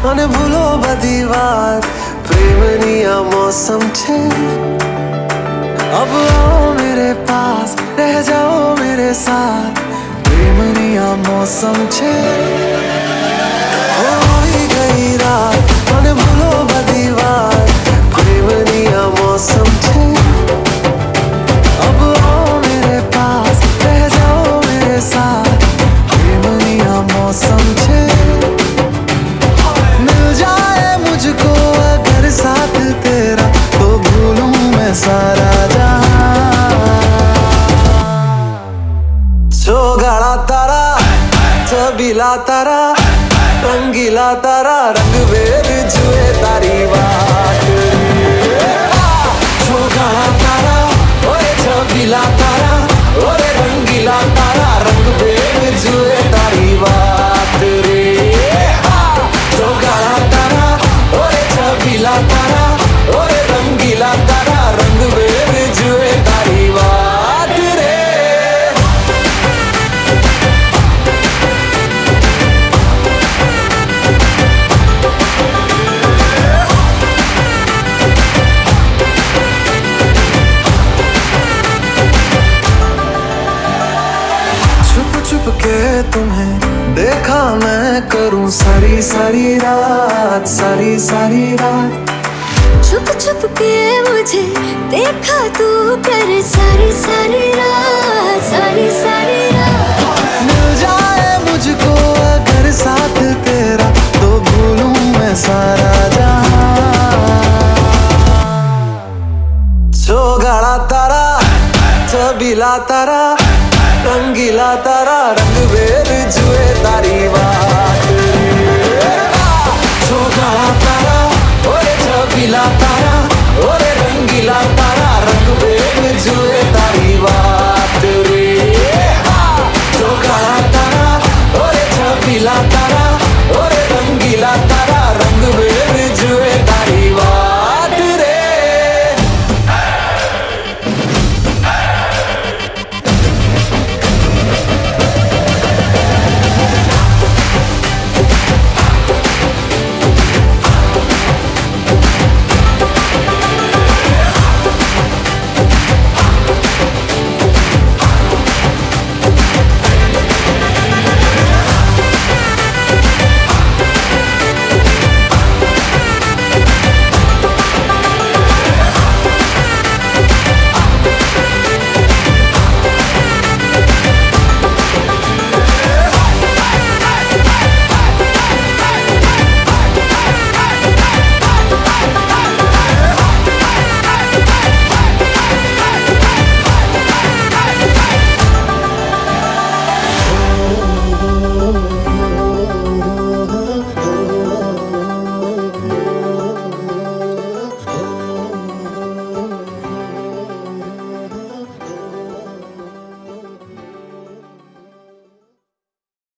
અને ભૂલો બધી વાત પ્રેમની આ મોસમ છે અબ આઓ મેરે પાસ રહ જાઓ મેરે સાથ પ્રેમની આ મોસમ છે હોઈ ગઈ રાત અને ભૂલો બધી વાત પ્રેમની આ મોસમ છે અબ આઓ મેરે પાસ રહ જાઓ મેરે સાથ પ્રેમની આ મોસમ सारा जो गाना तारा छबीला तारा, रंगीला तारा, रंग वेर जुए तारी बात। जो गाना तारा, ओए तारा। तुम्हें देखा मैं करूँ सारी सारी रात सारी सारी रात। छुप छुप के मुझे देखा तू कर सारी सारी रात सारी सारी रात। मिल जाए मुझको अगर साथ तेरा तो भूलूं मैं सारा जहाँ। जो गड़ा तारा चबीला तारा रंगीला तारा रंग बेर जुए तारी बात छोड़ा